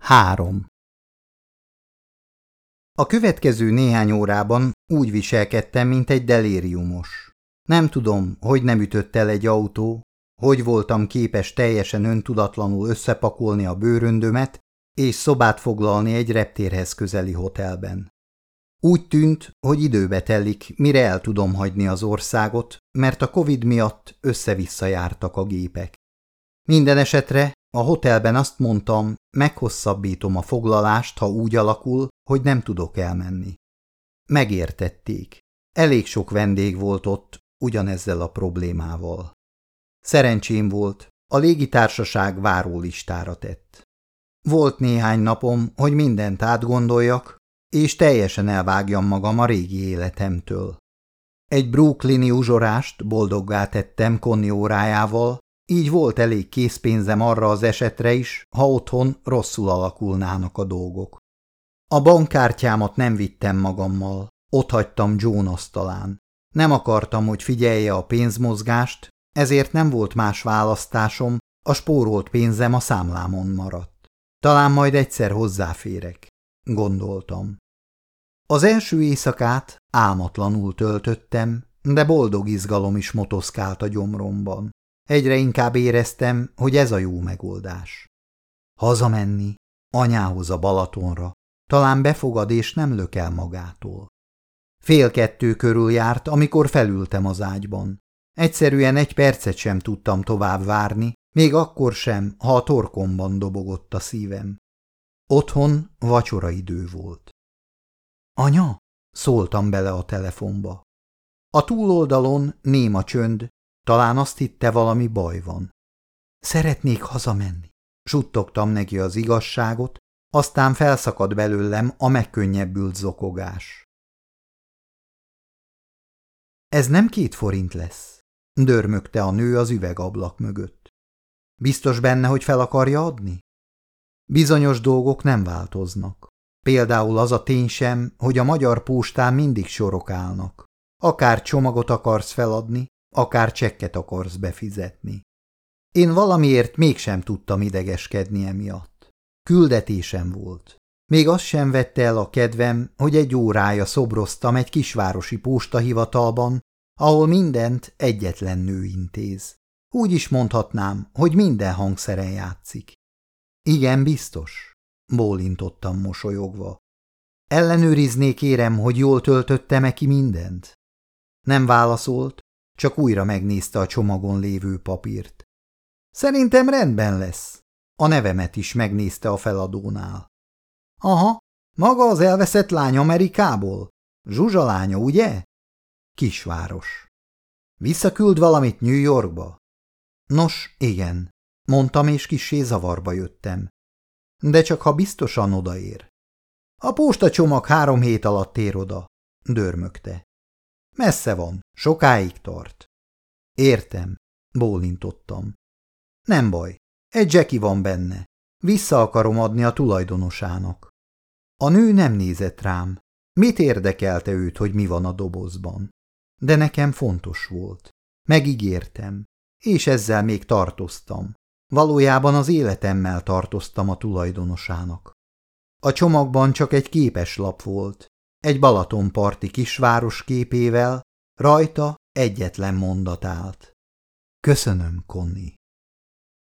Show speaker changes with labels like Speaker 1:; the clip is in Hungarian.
Speaker 1: 3. A következő néhány órában úgy viselkedtem, mint egy delériumos. Nem tudom, hogy nem ütött el egy autó, hogy voltam képes teljesen öntudatlanul összepakolni a bőröndömet, és szobát foglalni egy reptérhez közeli hotelben. Úgy tűnt, hogy időbe telik, mire el tudom hagyni az országot, mert a Covid miatt össze-vissza jártak a gépek. Minden esetre a hotelben azt mondtam, meghosszabbítom a foglalást, ha úgy alakul, hogy nem tudok elmenni. Megértették. Elég sok vendég volt ott, ugyanezzel a problémával. Szerencsém volt, a légitársaság várólistára tett. Volt néhány napom, hogy mindent átgondoljak, és teljesen elvágjam magam a régi életemtől. Egy brooklyni uzsorást boldoggá tettem Connie órájával, így volt elég készpénzem arra az esetre is, ha otthon rosszul alakulnának a dolgok. A bankkártyámat nem vittem magammal, ott hagytam John asztalán. Nem akartam, hogy figyelje a pénzmozgást, ezért nem volt más választásom, a spórolt pénzem a számlámon maradt. Talán majd egyszer hozzáférek, gondoltam. Az első éjszakát álmatlanul töltöttem, de boldog izgalom is motoszkált a gyomromban. Egyre inkább éreztem, hogy ez a jó megoldás. Hazamenni, anyához a Balatonra, talán befogad és nem lök el magától. Fél kettő körül járt, amikor felültem az ágyban. Egyszerűen egy percet sem tudtam tovább várni, még akkor sem, ha a torkomban dobogott a szívem. Otthon vacsoraidő volt. Anya? Szóltam bele a telefonba. A túloldalon néma csönd, talán azt hitte, valami baj van. Szeretnék hazamenni. Suttogtam neki az igazságot, aztán felszakad belőlem a megkönnyebbült zokogás. Ez nem két forint lesz, dörmögte a nő az üvegablak mögött. Biztos benne, hogy fel akarja adni? Bizonyos dolgok nem változnak. Például az a tény sem, hogy a magyar postán mindig sorok állnak. Akár csomagot akarsz feladni, akár csekket akarsz befizetni. Én valamiért mégsem tudtam idegeskedni emiatt. Küldetésem volt. Még azt sem vette el a kedvem, hogy egy órája szobroztam egy kisvárosi postahivatalban, ahol mindent egyetlen nő intéz. Úgy is mondhatnám, hogy minden hangszeren játszik. Igen, biztos, bólintottam mosolyogva. Ellenőriznék kérem, hogy jól töltöttem-e ki mindent? Nem válaszolt, csak újra megnézte a csomagon lévő papírt. Szerintem rendben lesz. A nevemet is megnézte a feladónál. Aha, maga az elveszett lány Amerikából? Zsuzsa lánya, ugye? Kisváros. Visszaküld valamit New Yorkba? Nos, igen, mondtam, és kissé zavarba jöttem. De csak ha biztosan odaér. A postacsomag három hét alatt ér oda, dörmögte. Messze van, sokáig tart. Értem, bólintottam. Nem baj, egy Jackie van benne. Vissza akarom adni a tulajdonosának. A nő nem nézett rám. Mit érdekelte őt, hogy mi van a dobozban? De nekem fontos volt. Megígértem, és ezzel még tartoztam. Valójában az életemmel tartoztam a tulajdonosának. A csomagban csak egy képes lap volt, egy Balatonparti kisváros képével, rajta egyetlen mondat állt. Köszönöm, Connie.